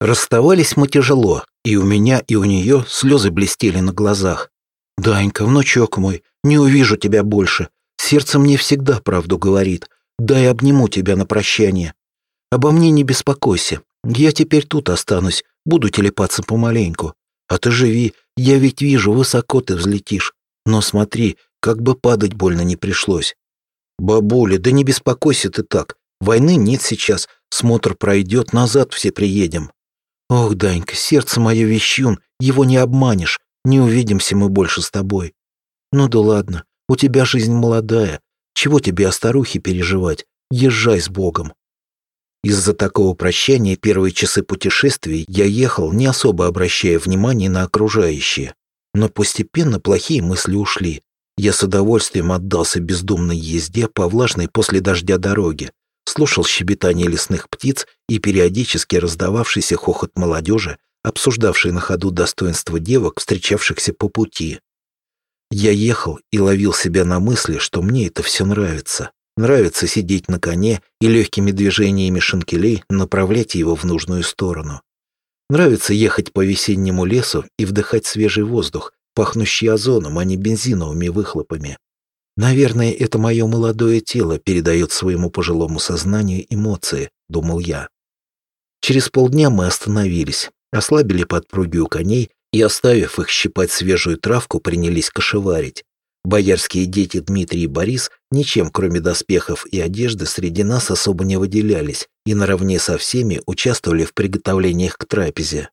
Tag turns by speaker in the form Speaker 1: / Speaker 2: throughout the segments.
Speaker 1: Расставались мы тяжело, и у меня, и у нее слезы блестели на глазах. «Данька, внучок мой, не увижу тебя больше. Сердце мне всегда правду говорит. Дай обниму тебя на прощание. Обо мне не беспокойся. Я теперь тут останусь, буду телепаться помаленьку. А ты живи, я ведь вижу, высоко ты взлетишь. Но смотри, как бы падать больно не пришлось. Бабуля, да не беспокойся ты так. Войны нет сейчас, смотр пройдет, назад все приедем. Ох, Данька, сердце мое вещун, его не обманешь, не увидимся мы больше с тобой. Ну да ладно, у тебя жизнь молодая, чего тебе о старухе переживать, езжай с Богом. Из-за такого прощания первые часы путешествий я ехал, не особо обращая внимания на окружающие. Но постепенно плохие мысли ушли. Я с удовольствием отдался бездумной езде по влажной после дождя дороге, слушал щебетание лесных птиц и периодически раздававшийся хохот молодежи, обсуждавшей на ходу достоинства девок, встречавшихся по пути. Я ехал и ловил себя на мысли, что мне это все нравится. Нравится сидеть на коне и легкими движениями шинкелей направлять его в нужную сторону. Нравится ехать по весеннему лесу и вдыхать свежий воздух, пахнущий озоном, а не бензиновыми выхлопами. Наверное, это мое молодое тело передает своему пожилому сознанию эмоции, думал я. Через полдня мы остановились, ослабили подпруги у коней и, оставив их щипать свежую травку, принялись кошеварить. Боярские дети Дмитрий и Борис ничем, кроме доспехов и одежды, среди нас особо не выделялись и наравне со всеми участвовали в приготовлениях к трапезе.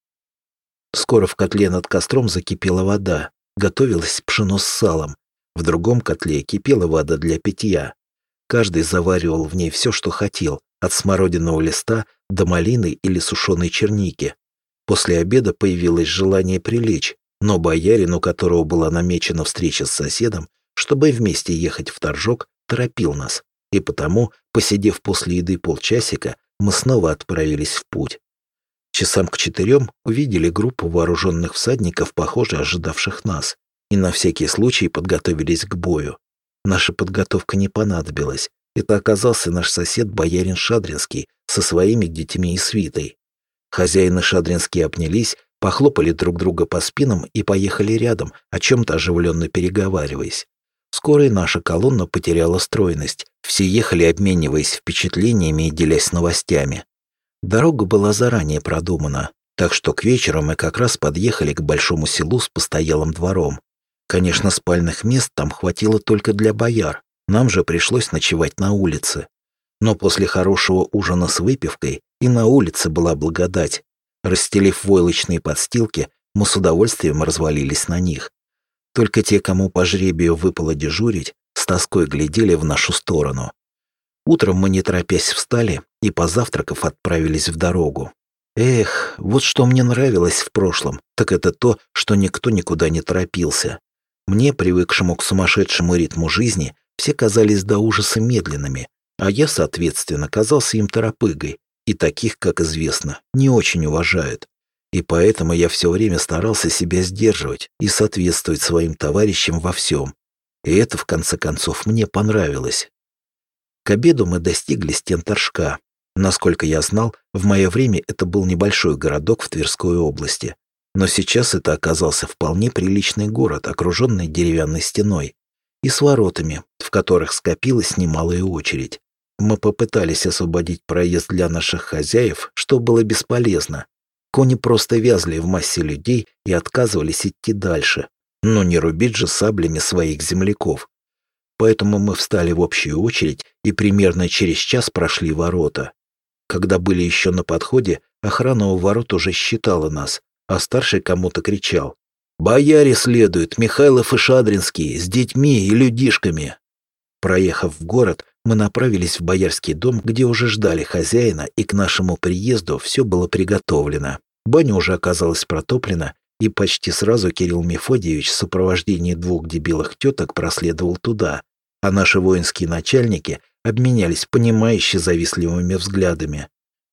Speaker 1: Скоро в котле над костром закипела вода, готовилось пшено с салом, в другом котле кипела вода для питья. Каждый заваривал в ней все, что хотел, от смородиного листа до малины или сушеной черники. После обеда появилось желание прилечь, но боярин, у которого была намечена встреча с соседом, чтобы вместе ехать в Торжок, торопил нас. И потому, посидев после еды полчасика, мы снова отправились в путь. Часам к четырем увидели группу вооруженных всадников, похоже, ожидавших нас и на всякий случай подготовились к бою. Наша подготовка не понадобилась. Это оказался наш сосед боярин Шадринский со своими детьми и свитой. Хозяины Шадринские обнялись, похлопали друг друга по спинам и поехали рядом, о чем-то оживленно переговариваясь. Скоро и наша колонна потеряла стройность. Все ехали, обмениваясь впечатлениями и делясь новостями. Дорога была заранее продумана, так что к вечеру мы как раз подъехали к большому селу с постоялым двором. Конечно, спальных мест там хватило только для бояр, нам же пришлось ночевать на улице. Но после хорошего ужина с выпивкой и на улице была благодать. Расстелив войлочные подстилки, мы с удовольствием развалились на них. Только те, кому по жребию выпало дежурить, с тоской глядели в нашу сторону. Утром мы, не торопясь, встали и, позавтракав, отправились в дорогу. Эх, вот что мне нравилось в прошлом, так это то, что никто никуда не торопился. Мне, привыкшему к сумасшедшему ритму жизни, все казались до ужаса медленными, а я, соответственно, казался им торопыгой, и таких, как известно, не очень уважают. И поэтому я все время старался себя сдерживать и соответствовать своим товарищам во всем. И это, в конце концов, мне понравилось. К обеду мы достигли стен Торжка. Насколько я знал, в мое время это был небольшой городок в Тверской области. Но сейчас это оказался вполне приличный город, окруженный деревянной стеной и с воротами, в которых скопилась немалая очередь. Мы попытались освободить проезд для наших хозяев, что было бесполезно. Кони просто вязли в массе людей и отказывались идти дальше. Но не рубить же саблями своих земляков. Поэтому мы встали в общую очередь и примерно через час прошли ворота. Когда были еще на подходе, охрана у ворот уже считала нас, а старший кому-то кричал. «Бояре следуют, Михайлов и Шадринский, с детьми и людишками!» Проехав в город, мы направились в боярский дом, где уже ждали хозяина, и к нашему приезду все было приготовлено. Баня уже оказалась протоплена, и почти сразу Кирилл Мефодьевич в сопровождении двух дебилых теток проследовал туда, а наши воинские начальники обменялись понимающе завистливыми взглядами.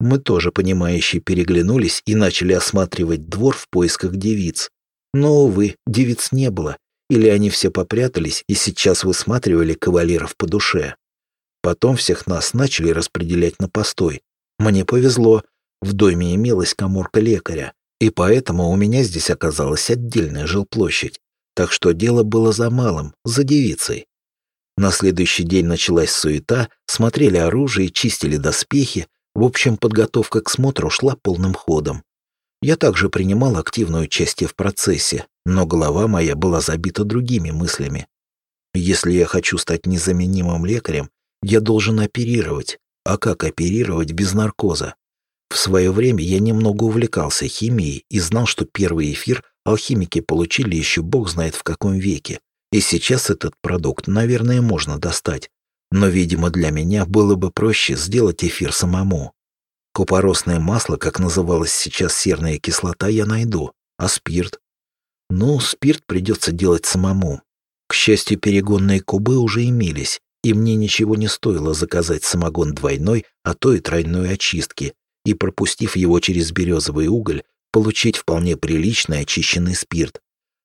Speaker 1: Мы тоже, понимающие, переглянулись и начали осматривать двор в поисках девиц. Но, увы, девиц не было, или они все попрятались и сейчас высматривали кавалеров по душе. Потом всех нас начали распределять на постой. Мне повезло. В доме имелась коморка лекаря, и поэтому у меня здесь оказалась отдельная жилплощадь. Так что дело было за малым, за девицей. На следующий день началась суета, смотрели оружие, чистили доспехи. В общем, подготовка к смотру шла полным ходом. Я также принимал активное участие в процессе, но голова моя была забита другими мыслями. Если я хочу стать незаменимым лекарем, я должен оперировать. А как оперировать без наркоза? В свое время я немного увлекался химией и знал, что первый эфир алхимики получили еще бог знает в каком веке. И сейчас этот продукт, наверное, можно достать. Но, видимо, для меня было бы проще сделать эфир самому. Купоросное масло, как называлась сейчас серная кислота, я найду. А спирт? Ну, спирт придется делать самому. К счастью, перегонные кубы уже имелись, и мне ничего не стоило заказать самогон двойной, а то и тройной очистки, и, пропустив его через березовый уголь, получить вполне приличный очищенный спирт.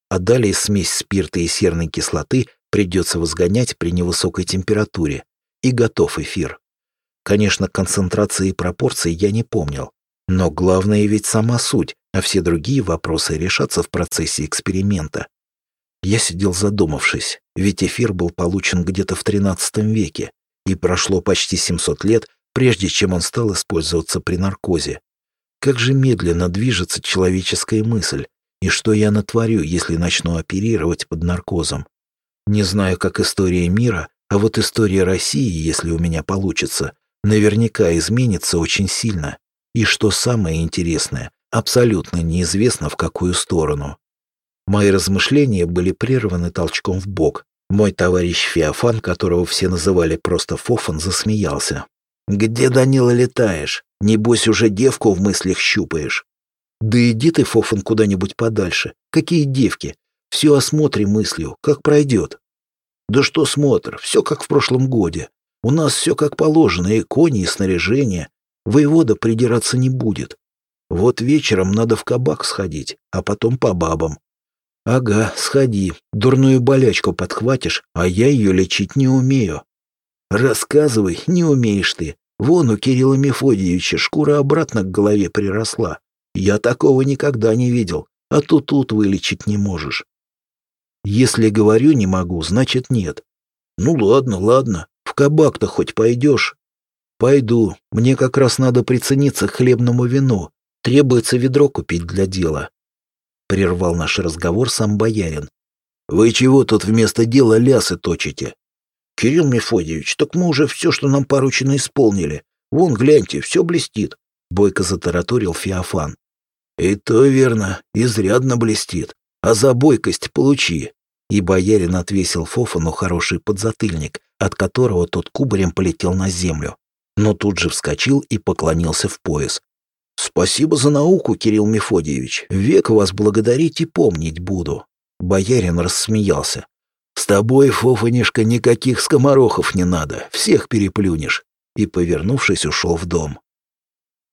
Speaker 1: А далее смесь спирта и серной кислоты придется возгонять при невысокой температуре. И готов эфир. Конечно, концентрации и пропорции я не помнил. Но главное ведь сама суть, а все другие вопросы решатся в процессе эксперимента. Я сидел задумавшись, ведь эфир был получен где-то в XIII веке, и прошло почти 700 лет, прежде чем он стал использоваться при наркозе. Как же медленно движется человеческая мысль, и что я натворю, если начну оперировать под наркозом? Не знаю, как история мира, а вот история России, если у меня получится, наверняка изменится очень сильно. И что самое интересное, абсолютно неизвестно в какую сторону. Мои размышления были прерваны толчком в бок. Мой товарищ Феофан, которого все называли просто Фофан, засмеялся. «Где, Данила, летаешь? Небось, уже девку в мыслях щупаешь». «Да иди ты, Фофан, куда-нибудь подальше. Какие девки? Все осмотрим мыслью, как пройдет». «Да что смотр, все как в прошлом годе. У нас все как положено, и кони, и снаряжение. Воевода придираться не будет. Вот вечером надо в кабак сходить, а потом по бабам. «Ага, сходи. Дурную болячку подхватишь, а я ее лечить не умею». «Рассказывай, не умеешь ты. Вон у Кирилла Мефодьевича шкура обратно к голове приросла. Я такого никогда не видел, а то тут вылечить не можешь». «Если говорю не могу, значит нет». «Ну ладно, ладно. В кабак-то хоть пойдешь?» «Пойду. Мне как раз надо прицениться к хлебному вину. Требуется ведро купить для дела. Прервал наш разговор сам боярин. «Вы чего тут вместо дела лясы точите?» «Кирилл Мефодьевич, так мы уже все, что нам поручено, исполнили. Вон, гляньте, все блестит», — бойко затараторил Феофан. «И то верно, изрядно блестит. А за бойкость получи». И боярин отвесил Фофану хороший подзатыльник, от которого тот кубарем полетел на землю. Но тут же вскочил и поклонился в пояс. «Спасибо за науку, Кирилл Мефодьевич. Век вас благодарить и помнить буду». Боярин рассмеялся. «С тобой, Фофанишка, никаких скоморохов не надо, всех переплюнешь». И, повернувшись, ушел в дом.